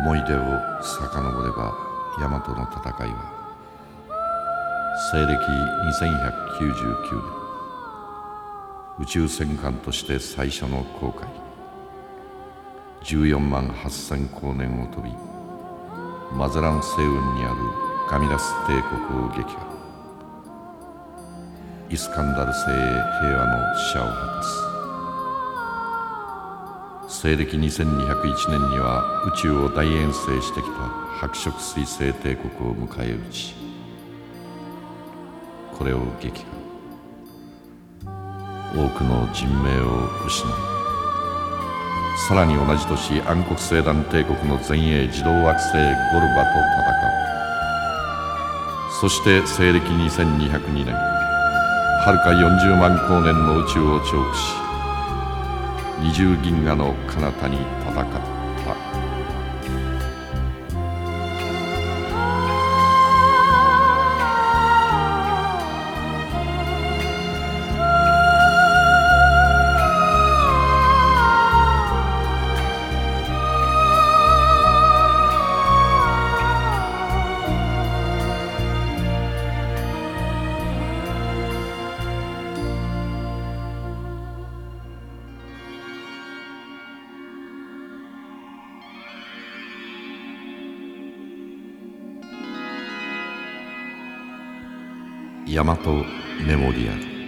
思い出を遡れば大和の戦いは西暦2199年宇宙戦艦として最初の航海14万8,000光年を飛びマゼラン星雲にあるカミラス帝国を撃破。イスカンダル星へ平和の使者を果たす。西暦2201年には宇宙を大遠征してきた白色彗星帝国を迎え撃ちこれを撃破。多くの人命を失う。さらに同じ年暗黒星団帝国の前衛自動惑星ゴルバと戦う。そして西暦2202年はるか40万光年の宇宙をチョークし二重銀河の彼方に戦った大和メモリアル。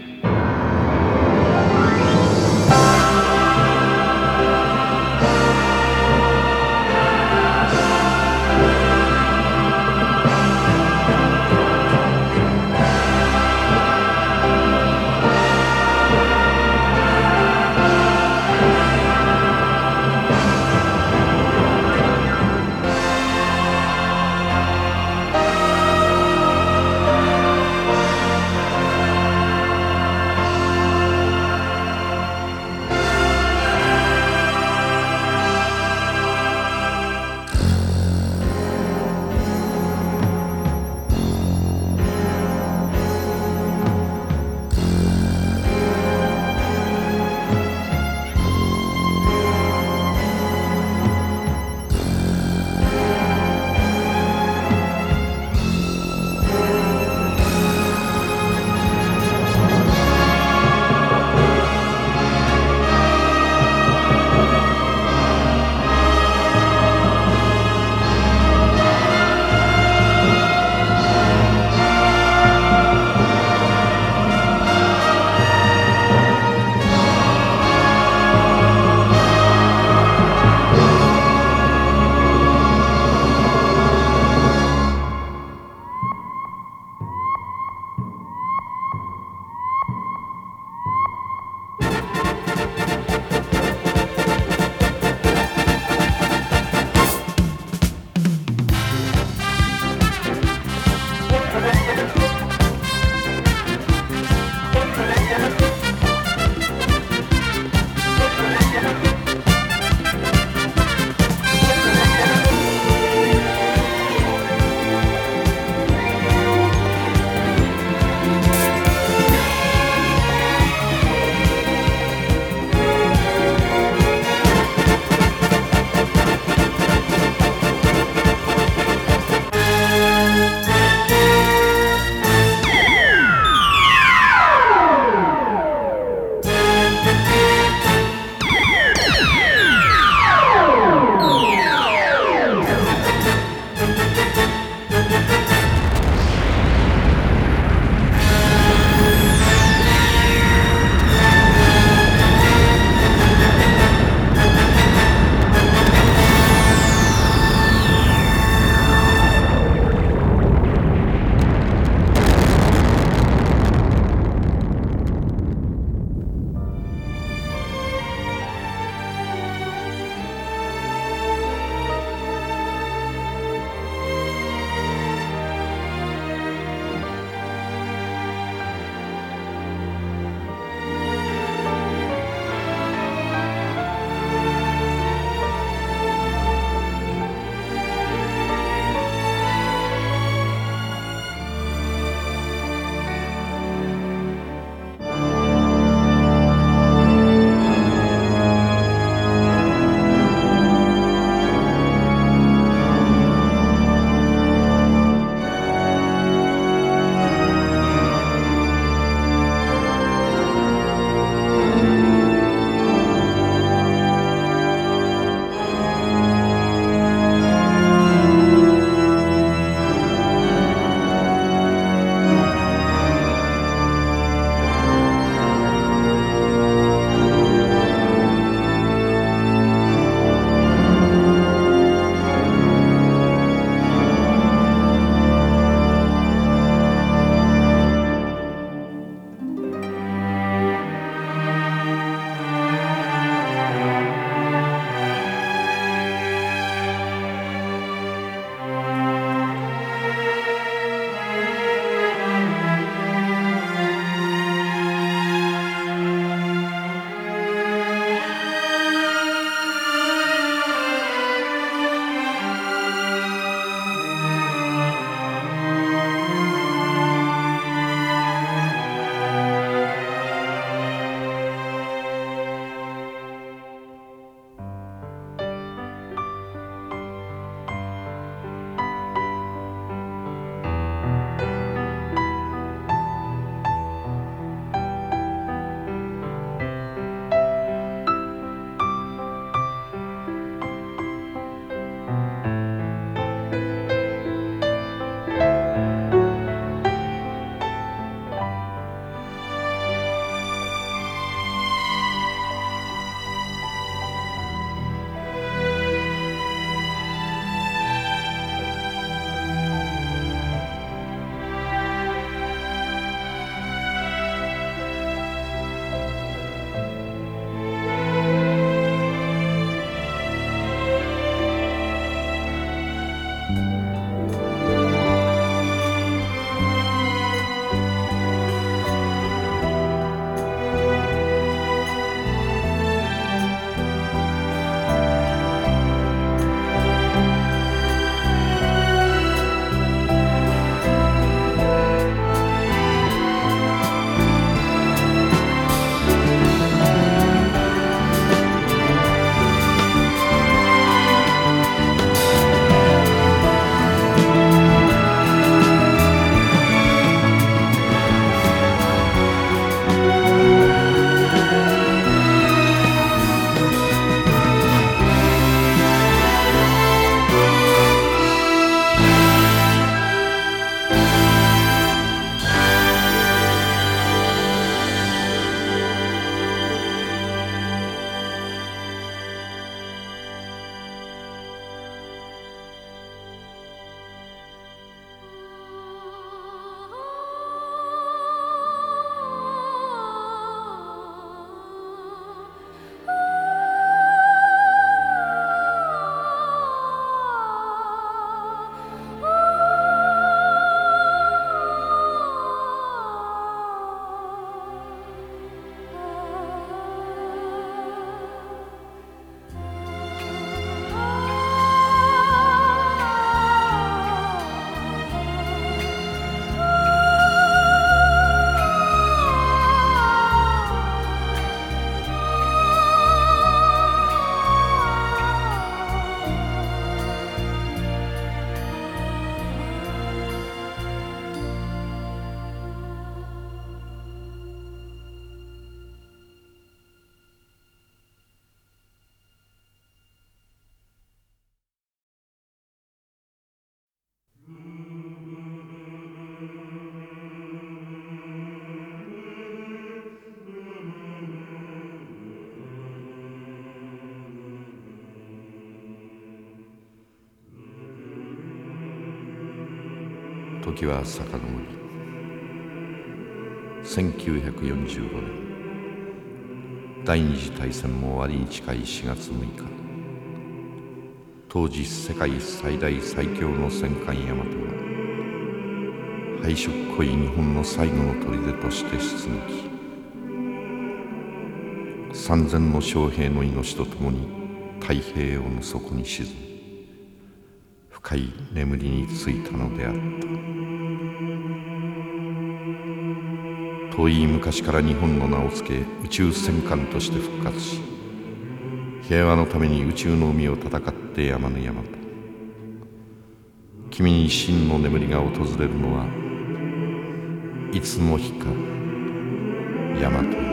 時は遡り1945年。第二次大戦も終わりに近い4月6日。当時世界最大最強の戦艦大和は敗色濃い日本の最後の砦として出撃三千の将兵の命とともに太平洋の底に沈む。い眠りについたのであった遠い昔から日本の名を付け宇宙戦艦として復活し平和のために宇宙の海を戦って山の山と君に真の眠りが訪れるのはいつの日か大和